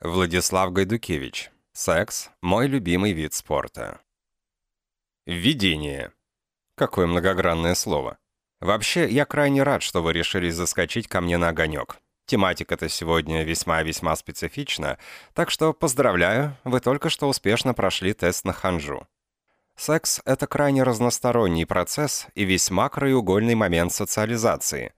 Владислав Гайдукевич. Секс – мой любимый вид спорта. Введение. Какое многогранное слово. Вообще, я крайне рад, что вы решили заскочить ко мне на огонек. Тематика-то сегодня весьма-весьма специфична, так что поздравляю, вы только что успешно прошли тест на ханжу. Секс – это крайне разносторонний процесс и весьма краеугольный момент социализации –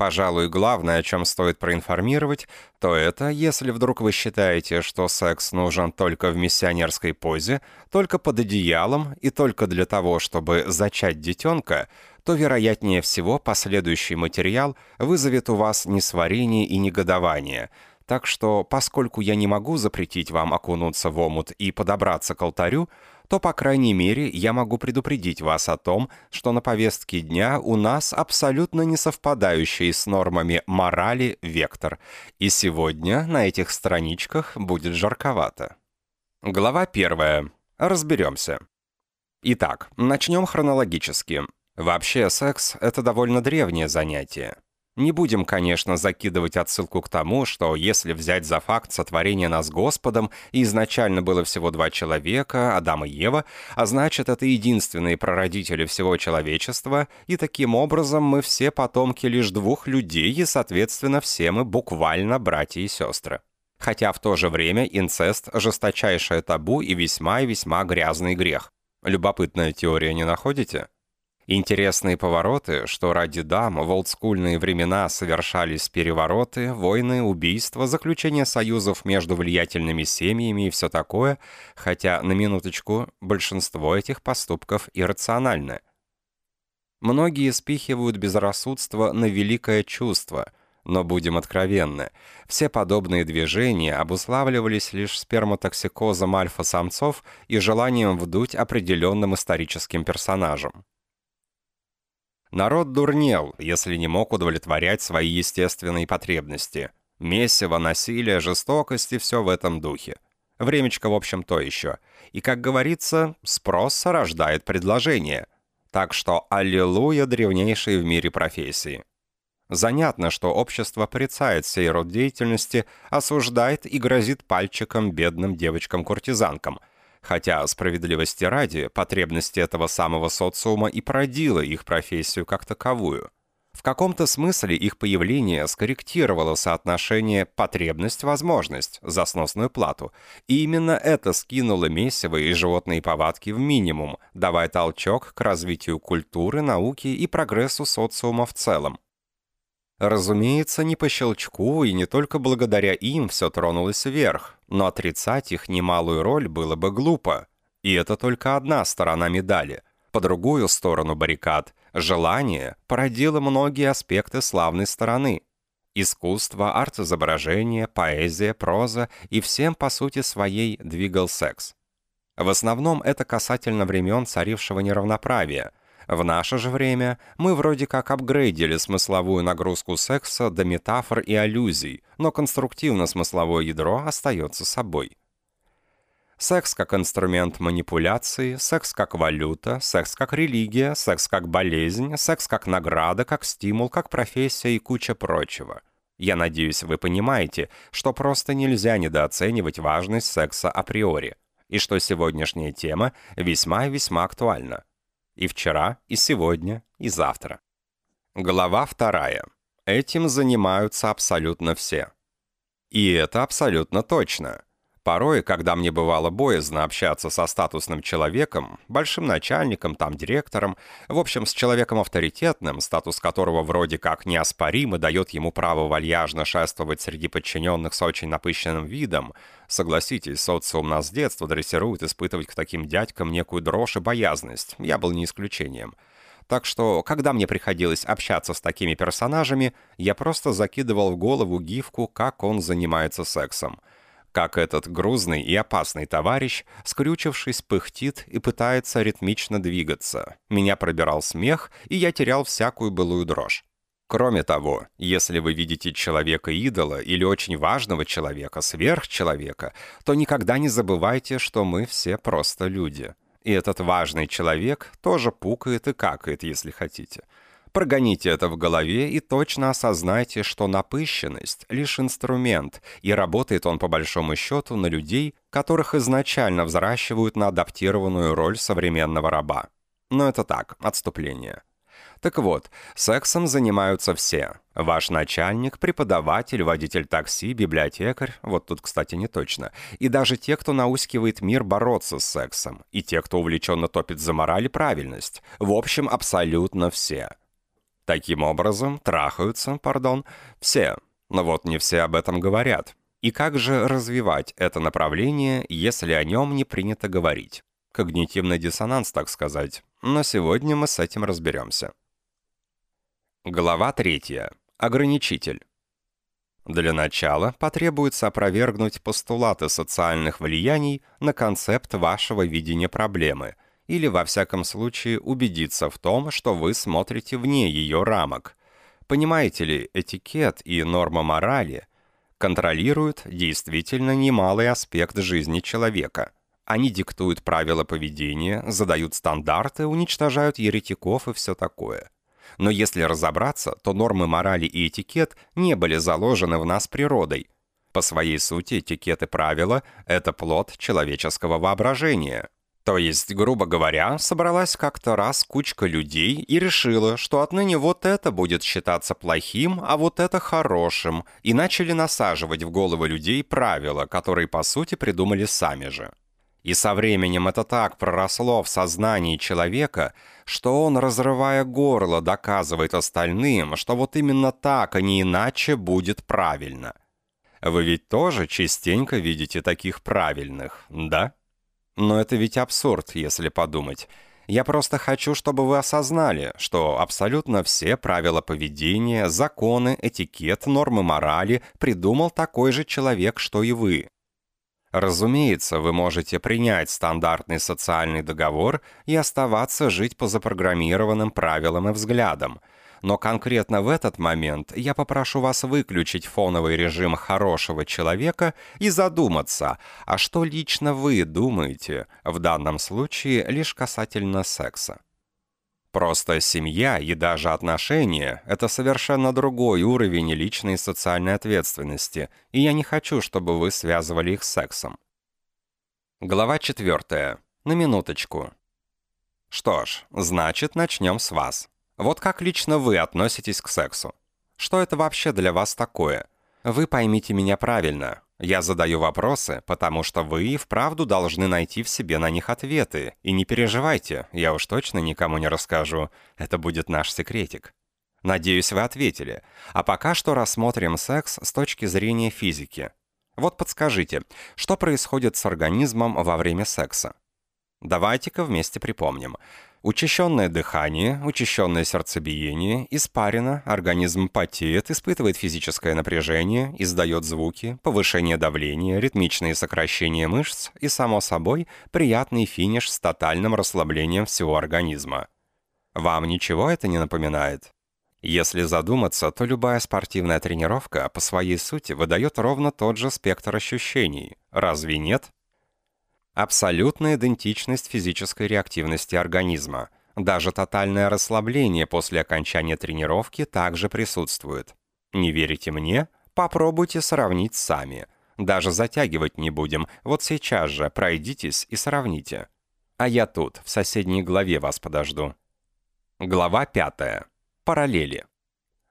Пожалуй, главное, о чем стоит проинформировать, то это, если вдруг вы считаете, что секс нужен только в миссионерской позе, только под одеялом и только для того, чтобы зачать детенка, то, вероятнее всего, последующий материал вызовет у вас несварение и негодование. Так что, поскольку я не могу запретить вам окунуться в омут и подобраться к алтарю, то, по крайней мере, я могу предупредить вас о том, что на повестке дня у нас абсолютно не совпадающий с нормами морали вектор, и сегодня на этих страничках будет жарковато. Глава первая. Разберемся. Итак, начнем хронологически. Вообще, секс — это довольно древнее занятие. Не будем, конечно, закидывать отсылку к тому, что если взять за факт сотворения нас Господом, и изначально было всего два человека, Адам и Ева, а значит, это единственные прародители всего человечества, и таким образом мы все потомки лишь двух людей, и, соответственно, все мы буквально братья и сестры. Хотя в то же время инцест – жесточайшее табу и весьма и весьма грязный грех. Любопытная теория, не находите? Интересные повороты, что ради дам в олдскульные времена совершались перевороты, войны, убийства, заключение союзов между влиятельными семьями и все такое, хотя, на минуточку, большинство этих поступков иррациональны. Многие спихивают безрассудство на великое чувство, но будем откровенны, все подобные движения обуславливались лишь сперматоксикозом альфа-самцов и желанием вдуть определенным историческим персонажам. Народ дурнел, если не мог удовлетворять свои естественные потребности. Месиво, насилие, жестокость и все в этом духе. Времечко, в общем, то еще. И, как говорится, спрос рождает предложение. Так что аллилуйя древнейшие в мире профессии. Занятно, что общество порицает сей род деятельности, осуждает и грозит пальчиком бедным девочкам-куртизанкам – Хотя, справедливости ради, потребности этого самого социума и породила их профессию как таковую. В каком-то смысле их появление скорректировало соотношение потребность-возможность за сносную плату, и именно это скинуло месиво и животные повадки в минимум, давая толчок к развитию культуры, науки и прогрессу социума в целом. Разумеется, не по щелчку, и не только благодаря им все тронулось вверх, но отрицать их немалую роль было бы глупо. И это только одна сторона медали. По другую сторону баррикад желание породило многие аспекты славной стороны. Искусство, арт-изображение, поэзия, проза и всем, по сути своей, двигал секс. В основном это касательно времен царившего неравноправия – в наше же время мы вроде как апгрейдили смысловую нагрузку секса до метафор и аллюзий, но конструктивно-смысловое ядро остается собой. Секс как инструмент манипуляции, секс как валюта, секс как религия, секс как болезнь, секс как награда, как стимул, как профессия и куча прочего. Я надеюсь, вы понимаете, что просто нельзя недооценивать важность секса априори, и что сегодняшняя тема весьма и весьма актуальна. И вчера, и сегодня, и завтра. Глава вторая. Этим занимаются абсолютно все. И это абсолютно точно. Порой, когда мне бывало боязно общаться со статусным человеком, большим начальником, там, директором, в общем, с человеком авторитетным, статус которого вроде как неоспорим и дает ему право вальяжно шествовать среди подчиненных с очень напыщенным видом, согласитесь, социум нас с детства дрессирует испытывать к таким дядькам некую дрожь и боязность, я был не исключением. Так что, когда мне приходилось общаться с такими персонажами, я просто закидывал в голову гифку, как он занимается сексом – как этот грузный и опасный товарищ, скрючившись, пыхтит и пытается ритмично двигаться. Меня пробирал смех, и я терял всякую былую дрожь. Кроме того, если вы видите человека-идола или очень важного человека, сверхчеловека, то никогда не забывайте, что мы все просто люди. И этот важный человек тоже пукает и какает, если хотите. Прогоните это в голове и точно осознайте, что напыщенность — лишь инструмент, и работает он по большому счету на людей, которых изначально взращивают на адаптированную роль современного раба. Но это так, отступление. Так вот, сексом занимаются все. Ваш начальник, преподаватель, водитель такси, библиотекарь, вот тут, кстати, не точно, и даже те, кто наускивает мир бороться с сексом, и те, кто увлеченно топит за мораль и правильность. В общем, абсолютно все. Таким образом, трахаются, пардон, все. Но вот не все об этом говорят. И как же развивать это направление, если о нем не принято говорить? Когнитивный диссонанс, так сказать. Но сегодня мы с этим разберемся. Глава третья. Ограничитель. Для начала потребуется опровергнуть постулаты социальных влияний на концепт вашего видения проблемы – или, во всяком случае, убедиться в том, что вы смотрите вне ее рамок. Понимаете ли, этикет и норма морали контролируют действительно немалый аспект жизни человека. Они диктуют правила поведения, задают стандарты, уничтожают еретиков и все такое. Но если разобраться, то нормы морали и этикет не были заложены в нас природой. По своей сути, этикет и правила – это плод человеческого воображения – то есть, грубо говоря, собралась как-то раз кучка людей и решила, что отныне вот это будет считаться плохим, а вот это хорошим, и начали насаживать в головы людей правила, которые по сути придумали сами же. И со временем это так проросло в сознании человека, что он, разрывая горло, доказывает остальным, что вот именно так, а не иначе будет правильно. Вы ведь тоже частенько видите таких правильных, да? Но это ведь абсурд, если подумать. Я просто хочу, чтобы вы осознали, что абсолютно все правила поведения, законы, этикет, нормы морали придумал такой же человек, что и вы. Разумеется, вы можете принять стандартный социальный договор и оставаться жить по запрограммированным правилам и взглядам – но конкретно в этот момент я попрошу вас выключить фоновый режим хорошего человека и задуматься, а что лично вы думаете в данном случае лишь касательно секса. Просто семья и даже отношения – это совершенно другой уровень личной и социальной ответственности, и я не хочу, чтобы вы связывали их с сексом. Глава четвертая. На минуточку. Что ж, значит, начнем с вас. Вот как лично вы относитесь к сексу? Что это вообще для вас такое? Вы поймите меня правильно. Я задаю вопросы, потому что вы и вправду должны найти в себе на них ответы. И не переживайте, я уж точно никому не расскажу. Это будет наш секретик. Надеюсь, вы ответили. А пока что рассмотрим секс с точки зрения физики. Вот подскажите, что происходит с организмом во время секса? Давайте-ка вместе припомним. Учащенное дыхание, учащенное сердцебиение, испарина, организм потеет, испытывает физическое напряжение, издает звуки, повышение давления, ритмичные сокращения мышц и, само собой, приятный финиш с тотальным расслаблением всего организма. Вам ничего это не напоминает? Если задуматься, то любая спортивная тренировка по своей сути выдает ровно тот же спектр ощущений. Разве нет? Абсолютная идентичность физической реактивности организма. Даже тотальное расслабление после окончания тренировки также присутствует. Не верите мне? Попробуйте сравнить сами. Даже затягивать не будем, вот сейчас же пройдитесь и сравните. А я тут, в соседней главе вас подожду. Глава пятая. Параллели.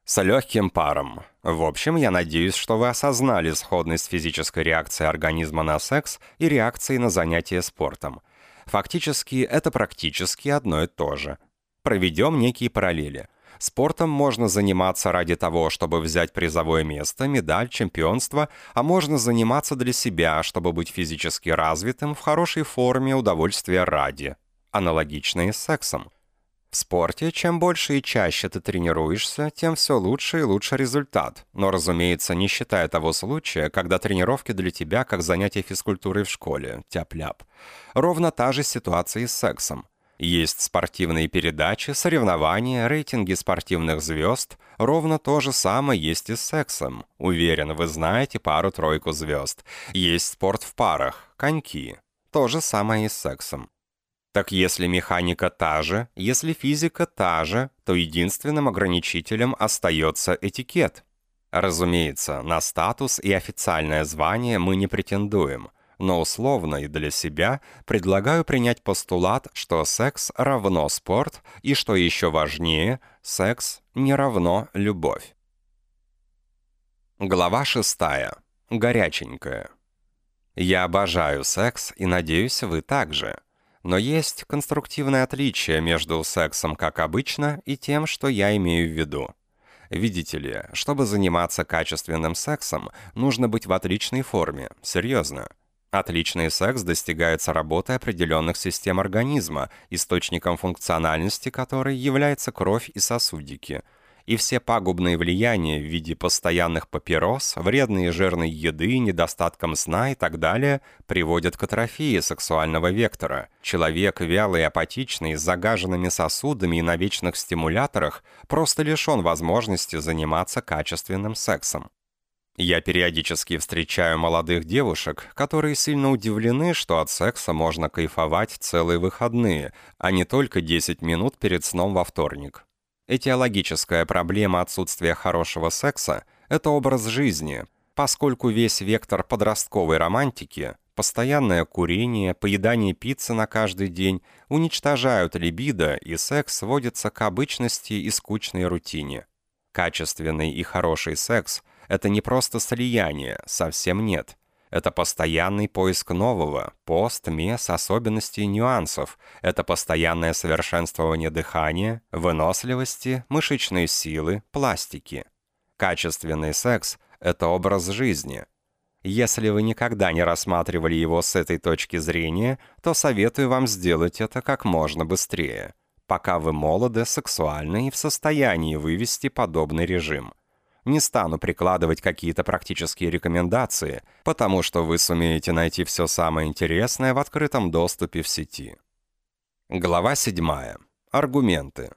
С легким паром. В общем, я надеюсь, что вы осознали сходность физической реакции организма на секс и реакции на занятия спортом. Фактически, это практически одно и то же. Проведем некие параллели. Спортом можно заниматься ради того, чтобы взять призовое место, медаль, чемпионство, а можно заниматься для себя, чтобы быть физически развитым, в хорошей форме, удовольствия ради. Аналогично и с сексом. В спорте, чем больше и чаще ты тренируешься, тем все лучше и лучше результат. Но, разумеется, не считая того случая, когда тренировки для тебя как занятие физкультурой в школе, тяп-ляп. Ровно та же ситуация и с сексом. Есть спортивные передачи, соревнования, рейтинги спортивных звезд. Ровно то же самое есть и с сексом. Уверен, вы знаете пару-тройку звезд. Есть спорт в парах, коньки. То же самое и с сексом. Так если механика та же, если физика та же, то единственным ограничителем остается этикет. Разумеется, на статус и официальное звание мы не претендуем, но условно и для себя предлагаю принять постулат, что секс равно спорт и, что еще важнее, секс не равно любовь. Глава шестая. Горяченькая. Я обожаю секс и надеюсь, вы также. Но есть конструктивное отличие между сексом как обычно и тем, что я имею в виду. Видите ли, чтобы заниматься качественным сексом, нужно быть в отличной форме, серьезно. Отличный секс достигается работой определенных систем организма, источником функциональности которой является кровь и сосудики – и все пагубные влияния в виде постоянных папирос, вредной и жирной еды, недостатком сна и так далее приводят к атрофии сексуального вектора. Человек, вялый апатичный, с загаженными сосудами и на вечных стимуляторах, просто лишен возможности заниматься качественным сексом. Я периодически встречаю молодых девушек, которые сильно удивлены, что от секса можно кайфовать целые выходные, а не только 10 минут перед сном во вторник. Этиологическая проблема отсутствия хорошего секса – это образ жизни, поскольку весь вектор подростковой романтики – постоянное курение, поедание пиццы на каждый день – уничтожают либидо, и секс сводится к обычности и скучной рутине. Качественный и хороший секс – это не просто слияние, совсем нет. Это постоянный поиск нового, пост, мес, особенностей нюансов. Это постоянное совершенствование дыхания, выносливости, мышечной силы, пластики. Качественный секс – это образ жизни. Если вы никогда не рассматривали его с этой точки зрения, то советую вам сделать это как можно быстрее, пока вы молоды, сексуальны и в состоянии вывести подобный режим – не стану прикладывать какие-то практические рекомендации, потому что вы сумеете найти все самое интересное в открытом доступе в сети. Глава 7. Аргументы.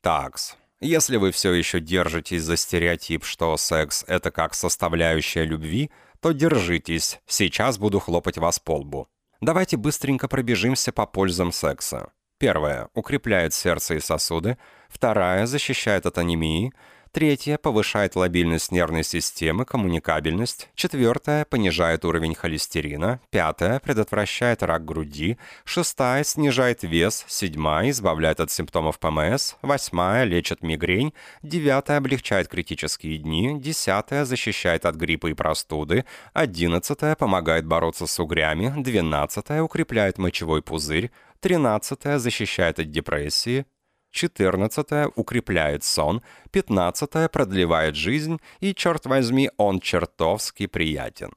Такс. Если вы все еще держитесь за стереотип, что секс — это как составляющая любви, то держитесь, сейчас буду хлопать вас по лбу. Давайте быстренько пробежимся по пользам секса. Первое — укрепляет сердце и сосуды. Вторая — защищает от анемии. Третье – повышает лобильность нервной системы, коммуникабельность. Четвертое – понижает уровень холестерина. Пятое – предотвращает рак груди. Шестая – снижает вес. Седьмая – избавляет от симптомов ПМС. Восьмая – лечит мигрень. Девятая – облегчает критические дни. Десятая – защищает от гриппа и простуды. Одиннадцатая – помогает бороться с угрями. Двенадцатая – укрепляет мочевой пузырь. Тринадцатая – защищает от депрессии. 14 укрепляет сон, 15 продлевает жизнь, и, черт возьми, он чертовски приятен.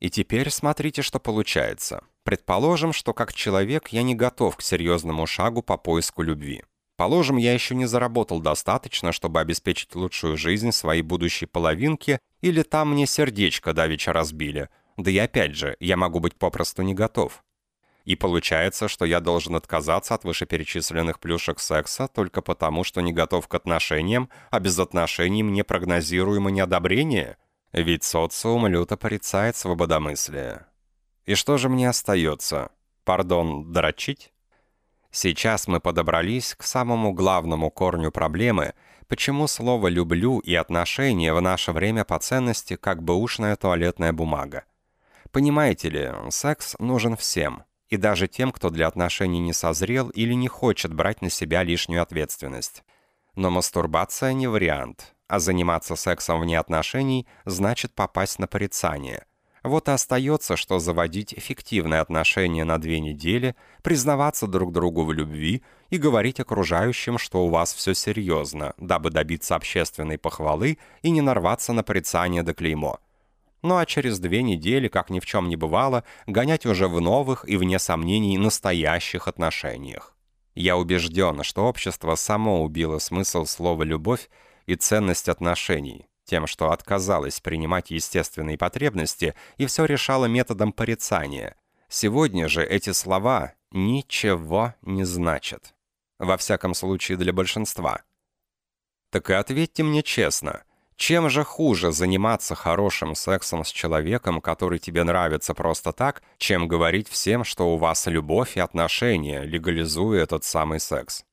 И теперь смотрите, что получается. Предположим, что как человек я не готов к серьезному шагу по поиску любви. Положим, я еще не заработал достаточно, чтобы обеспечить лучшую жизнь своей будущей половинке, или там мне сердечко давеча разбили. Да и опять же, я могу быть попросту не готов. И получается, что я должен отказаться от вышеперечисленных плюшек секса только потому, что не готов к отношениям, а без отношений мне прогнозируемо неодобрение? Ведь социум люто порицает свободомыслие. И что же мне остается? Пардон, дрочить? Сейчас мы подобрались к самому главному корню проблемы, почему слово «люблю» и «отношения» в наше время по ценности как бы ушная туалетная бумага. Понимаете ли, секс нужен всем – и даже тем, кто для отношений не созрел или не хочет брать на себя лишнюю ответственность. Но мастурбация не вариант, а заниматься сексом вне отношений значит попасть на порицание. Вот и остается, что заводить эффективные отношения на две недели, признаваться друг другу в любви и говорить окружающим, что у вас все серьезно, дабы добиться общественной похвалы и не нарваться на порицание до клеймо – ну а через две недели, как ни в чем не бывало, гонять уже в новых и, вне сомнений, настоящих отношениях. Я убежден, что общество само убило смысл слова «любовь» и ценность отношений, тем, что отказалось принимать естественные потребности и все решало методом порицания. Сегодня же эти слова ничего не значат. Во всяком случае для большинства. Так и ответьте мне честно – Чем же хуже заниматься хорошим сексом с человеком, который тебе нравится просто так, чем говорить всем, что у вас любовь и отношения, легализуя этот самый секс?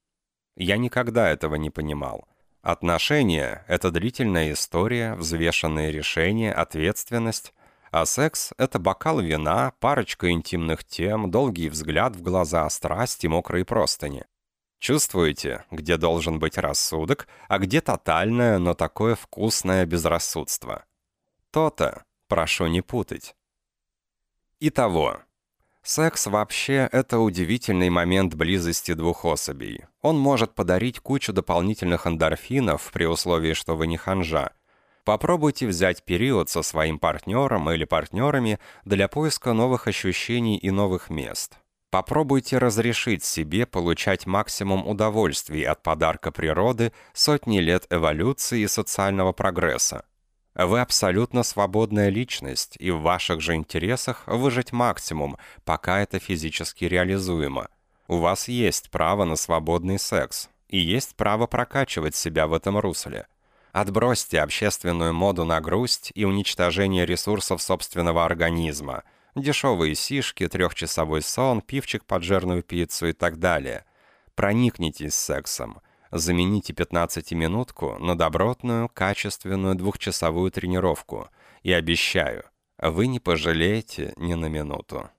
Я никогда этого не понимал. Отношения — это длительная история, взвешенные решения, ответственность, а секс — это бокал вина, парочка интимных тем, долгий взгляд в глаза, страсть и мокрые простыни. Чувствуете, где должен быть рассудок, а где тотальное, но такое вкусное безрассудство? То-то, прошу не путать. Итого, секс вообще — это удивительный момент близости двух особей. Он может подарить кучу дополнительных эндорфинов при условии, что вы не ханжа. Попробуйте взять период со своим партнером или партнерами для поиска новых ощущений и новых мест. Попробуйте разрешить себе получать максимум удовольствий от подарка природы сотни лет эволюции и социального прогресса. Вы абсолютно свободная личность, и в ваших же интересах выжить максимум, пока это физически реализуемо. У вас есть право на свободный секс, и есть право прокачивать себя в этом русле. Отбросьте общественную моду на грусть и уничтожение ресурсов собственного организма – Дешевые сишки, трехчасовой сон, пивчик под жирную пиццу и так далее. Проникнитесь сексом. Замените 15-минутку на добротную, качественную двухчасовую тренировку. И обещаю, вы не пожалеете ни на минуту.